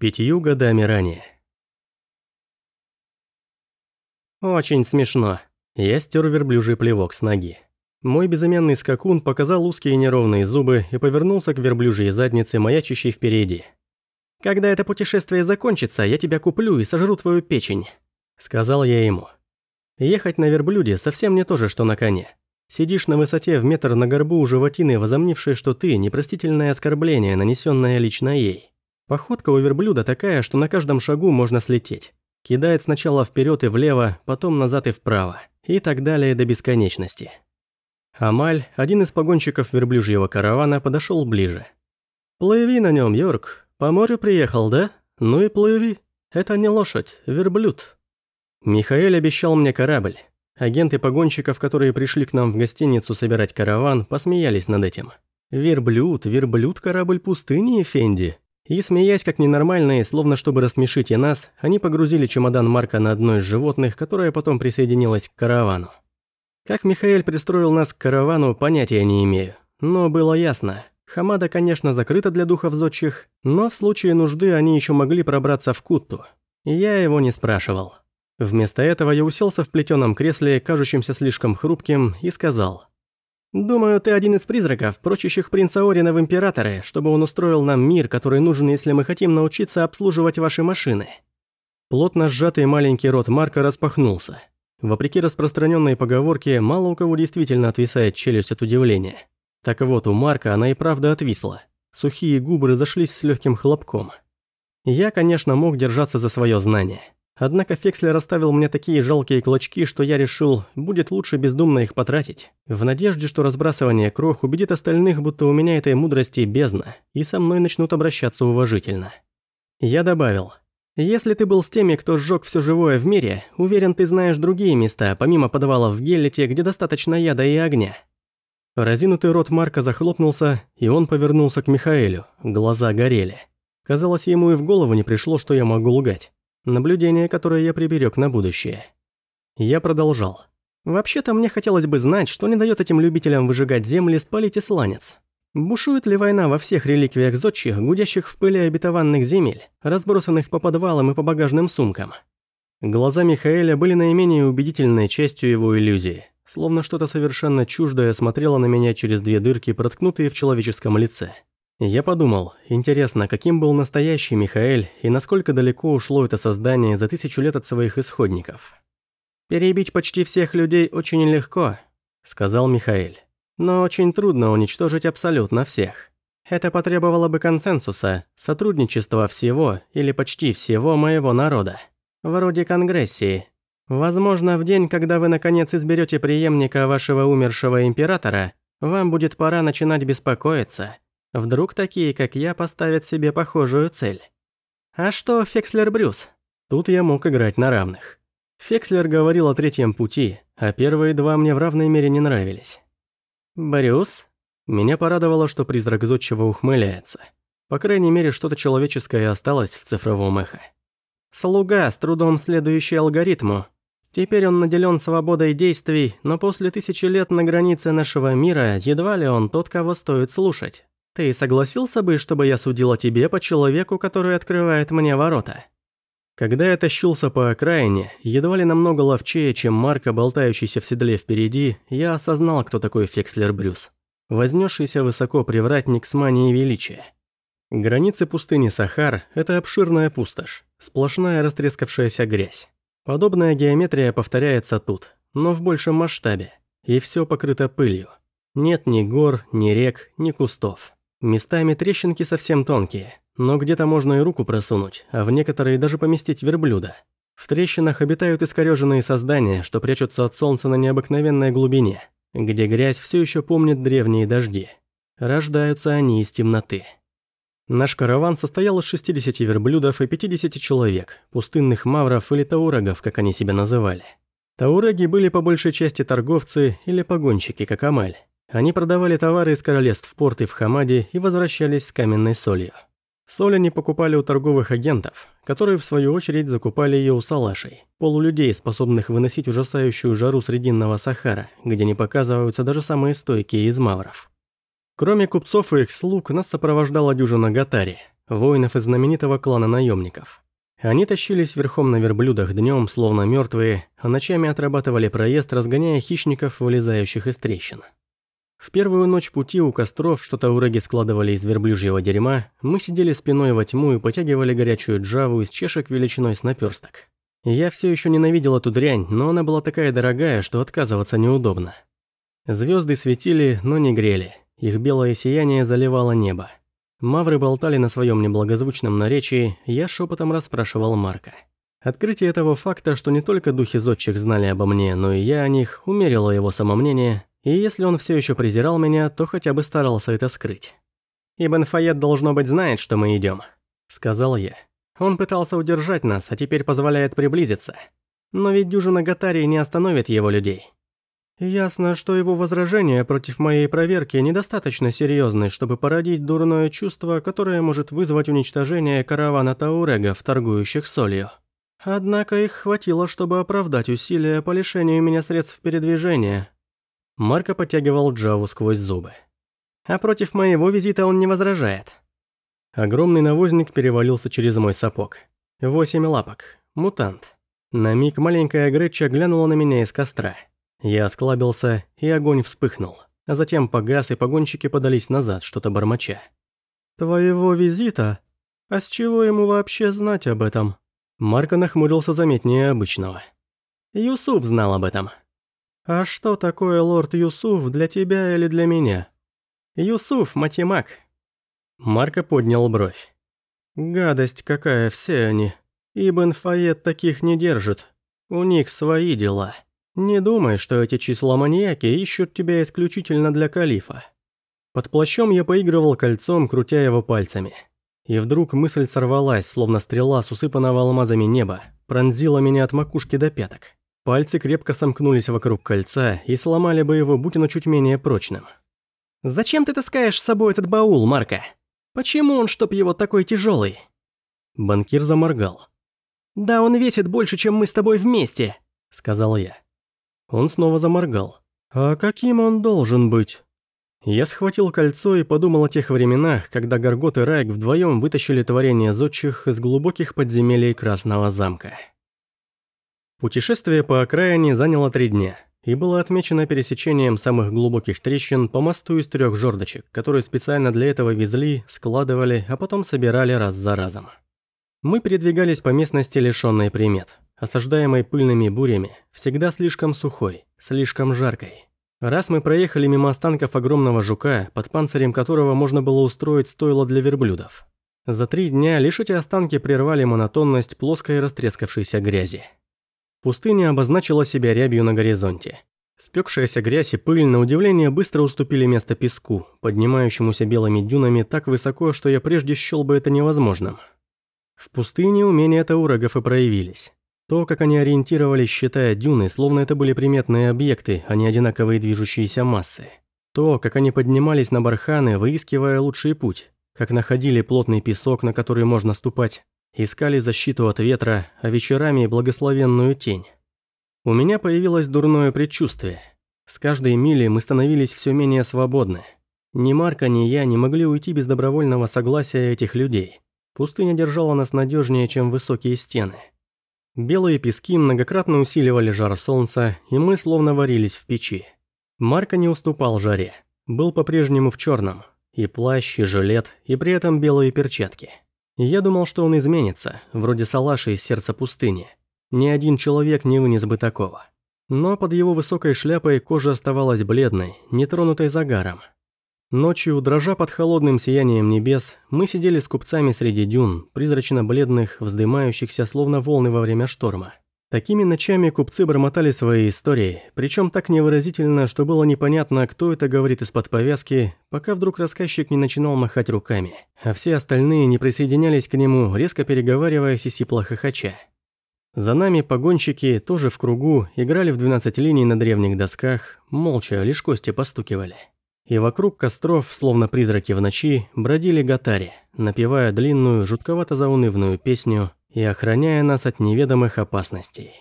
Пятью годами ранее. Очень смешно. Я стер верблюжий плевок с ноги. Мой безымянный скакун показал узкие неровные зубы и повернулся к верблюжьей заднице, маячащей впереди. «Когда это путешествие закончится, я тебя куплю и сожру твою печень», — сказал я ему. Ехать на верблюде совсем не то же, что на коне. Сидишь на высоте в метр на горбу у животины, возомнившей, что ты – непростительное оскорбление, нанесенное лично ей. Походка у верблюда такая, что на каждом шагу можно слететь. Кидает сначала вперед и влево, потом назад и вправо. И так далее до бесконечности. Амаль, один из погонщиков верблюжьего каравана, подошел ближе. «Плыви на нем, Йорк. По морю приехал, да? Ну и плыви. Это не лошадь, верблюд». Михаэль обещал мне корабль. Агенты погонщиков, которые пришли к нам в гостиницу собирать караван, посмеялись над этим. «Верблюд, верблюд, корабль пустыни, Фенди». И, смеясь как ненормальные, словно чтобы рассмешить и нас, они погрузили чемодан Марка на одно из животных, которое потом присоединилось к каравану. Как Михаил пристроил нас к каравану, понятия не имею. Но было ясно. Хамада, конечно, закрыта для духов зодчих, но в случае нужды они еще могли пробраться в Кутту. Я его не спрашивал. Вместо этого я уселся в плетеном кресле, кажущемся слишком хрупким, и сказал. «Думаю, ты один из призраков, прочащих принца Орина в Императоры, чтобы он устроил нам мир, который нужен, если мы хотим научиться обслуживать ваши машины». Плотно сжатый маленький рот Марка распахнулся. Вопреки распространенной поговорке, мало у кого действительно отвисает челюсть от удивления. Так вот, у Марка она и правда отвисла. Сухие губы разошлись с легким хлопком. Я, конечно, мог держаться за свое знание. Однако Фекслер оставил мне такие жалкие клочки, что я решил, будет лучше бездумно их потратить, в надежде, что разбрасывание крох убедит остальных, будто у меня этой мудрости бездна, и со мной начнут обращаться уважительно. Я добавил – если ты был с теми, кто сжег все живое в мире, уверен, ты знаешь другие места, помимо подвалов в Геллете, где достаточно яда и огня». Разинутый рот Марка захлопнулся, и он повернулся к Михаэлю. Глаза горели. Казалось, ему и в голову не пришло, что я могу лгать. Наблюдение, которое я приберег на будущее. Я продолжал. «Вообще-то мне хотелось бы знать, что не дает этим любителям выжигать земли спалить и сланец. Бушует ли война во всех реликвиях зодчих, гудящих в пыли обетованных земель, разбросанных по подвалам и по багажным сумкам? Глаза Михаэля были наименее убедительной частью его иллюзии, словно что-то совершенно чуждое смотрело на меня через две дырки, проткнутые в человеческом лице. Я подумал, интересно, каким был настоящий Михаэль и насколько далеко ушло это создание за тысячу лет от своих исходников. «Перебить почти всех людей очень легко», — сказал Михаэль. Но очень трудно уничтожить абсолютно всех. Это потребовало бы консенсуса, сотрудничества всего или почти всего моего народа. Вроде Конгрессии. Возможно, в день, когда вы наконец изберете преемника вашего умершего императора, вам будет пора начинать беспокоиться. Вдруг такие, как я, поставят себе похожую цель. А что Фекслер Брюс? Тут я мог играть на равных. Фекслер говорил о третьем пути, а первые два мне в равной мере не нравились. «Брюс?» Меня порадовало, что призрак зодчего ухмыляется. По крайней мере, что-то человеческое осталось в цифровом эхо. «Слуга, с трудом следующий алгоритму. Теперь он наделен свободой действий, но после тысячи лет на границе нашего мира едва ли он тот, кого стоит слушать. Ты согласился бы, чтобы я судил о тебе по человеку, который открывает мне ворота?» Когда я тащился по окраине, едва ли намного ловчее, чем Марка, болтающийся в седле впереди, я осознал, кто такой Фекслер Брюс. Вознесшийся высоко привратник с манией величия. Границы пустыни Сахар – это обширная пустошь, сплошная растрескавшаяся грязь. Подобная геометрия повторяется тут, но в большем масштабе, и все покрыто пылью. Нет ни гор, ни рек, ни кустов. Местами трещинки совсем тонкие – но где-то можно и руку просунуть, а в некоторые даже поместить верблюда. В трещинах обитают искореженные создания, что прячутся от солнца на необыкновенной глубине, где грязь все еще помнит древние дожди. Рождаются они из темноты. Наш караван состоял из 60 верблюдов и 50 человек, пустынных мавров или таурагов, как они себя называли. Таураги были по большей части торговцы или погонщики, как Амаль. Они продавали товары из королевств в порты в Хамаде и возвращались с каменной солью. Соль они покупали у торговых агентов, которые в свою очередь закупали ее у салашей, полулюдей, способных выносить ужасающую жару Срединного Сахара, где не показываются даже самые стойкие из мавров. Кроме купцов и их слуг, нас сопровождала дюжина гатари. воинов из знаменитого клана наемников. Они тащились верхом на верблюдах днем, словно мертвые, а ночами отрабатывали проезд, разгоняя хищников, вылезающих из трещин. В первую ночь пути у костров, что тауреги складывали из верблюжьего дерьма, мы сидели спиной во тьму и потягивали горячую джаву из чешек величиной с наперсток. Я все еще ненавидел эту дрянь, но она была такая дорогая, что отказываться неудобно. Звезды светили, но не грели. Их белое сияние заливало небо. Мавры болтали на своем неблагозвучном наречии, я шепотом расспрашивал Марка. Открытие этого факта, что не только духи зодчих знали обо мне, но и я о них, умерило его самомнение, и если он все еще презирал меня, то хотя бы старался это скрыть. «Ибн Фayет, должно быть, знает, что мы идем», — сказал я. «Он пытался удержать нас, а теперь позволяет приблизиться. Но ведь дюжина Гатарии не остановит его людей. Ясно, что его возражения против моей проверки недостаточно серьезны, чтобы породить дурное чувство, которое может вызвать уничтожение каравана таурегов, торгующих солью. Однако их хватило, чтобы оправдать усилия по лишению меня средств передвижения. Марко подтягивал Джаву сквозь зубы. А против моего визита он не возражает. Огромный навозник перевалился через мой сапог. Восемь лапок. Мутант. На миг маленькая Греча глянула на меня из костра. Я осклабился, и огонь вспыхнул. А затем погас, и погонщики подались назад, что-то бормоча. «Твоего визита? А с чего ему вообще знать об этом?» Марко нахмурился заметнее обычного. «Юсуф знал об этом». «А что такое лорд Юсуф для тебя или для меня?» «Юсуф, матемак». Марко поднял бровь. «Гадость какая все они. Ибн Фayет таких не держит. У них свои дела». Не думай, что эти числа-маньяки ищут тебя исключительно для калифа. Под плащом я поигрывал кольцом, крутя его пальцами. И вдруг мысль сорвалась, словно стрела с усыпанного алмазами неба, пронзила меня от макушки до пяток. Пальцы крепко сомкнулись вокруг кольца и сломали бы его, будь оно чуть менее прочным. «Зачем ты таскаешь с собой этот баул, Марка? Почему он, чтоб его, такой тяжелый?» Банкир заморгал. «Да он весит больше, чем мы с тобой вместе», — сказал я. Он снова заморгал. «А каким он должен быть?» Я схватил кольцо и подумал о тех временах, когда Гаргот и Райк вдвоем вытащили творение зодчих из глубоких подземелий Красного замка. Путешествие по окраине заняло три дня и было отмечено пересечением самых глубоких трещин по мосту из трех жердочек, которые специально для этого везли, складывали, а потом собирали раз за разом. Мы передвигались по местности, лишенной примет осаждаемой пыльными бурями, всегда слишком сухой, слишком жаркой. Раз мы проехали мимо останков огромного жука, под панцирем которого можно было устроить стойло для верблюдов. За три дня лишь эти останки прервали монотонность плоской растрескавшейся грязи. Пустыня обозначила себя рябью на горизонте. Спекшаяся грязь и пыль, на удивление, быстро уступили место песку, поднимающемуся белыми дюнами так высоко, что я прежде счел бы это невозможным. В пустыне умения таурагов и проявились. То, как они ориентировались, считая дюны, словно это были приметные объекты, а не одинаковые движущиеся массы. То, как они поднимались на барханы, выискивая лучший путь, как находили плотный песок, на который можно ступать, искали защиту от ветра, а вечерами благословенную тень. У меня появилось дурное предчувствие. С каждой мили мы становились все менее свободны. Ни Марка, ни я не могли уйти без добровольного согласия этих людей. Пустыня держала нас надежнее, чем высокие стены. Белые пески многократно усиливали жар солнца, и мы словно варились в печи. Марко не уступал жаре. Был по-прежнему в черном. И плащ, и жилет, и при этом белые перчатки. Я думал, что он изменится, вроде Салаши из сердца пустыни. Ни один человек не вынес бы такого. Но под его высокой шляпой кожа оставалась бледной, нетронутой загаром. Ночью, дрожа под холодным сиянием небес, мы сидели с купцами среди дюн, призрачно-бледных, вздымающихся словно волны во время шторма. Такими ночами купцы бормотали свои истории, причем так невыразительно, что было непонятно, кто это говорит из-под повязки, пока вдруг рассказчик не начинал махать руками, а все остальные не присоединялись к нему, резко переговариваясь и сипло хохоча. За нами погонщики, тоже в кругу, играли в 12 линий на древних досках, молча, лишь кости постукивали и вокруг костров, словно призраки в ночи, бродили гатари, напевая длинную, жутковато заунывную песню и охраняя нас от неведомых опасностей.